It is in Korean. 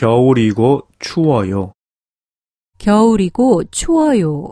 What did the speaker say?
겨울이고 추워요. 겨울이고 추워요.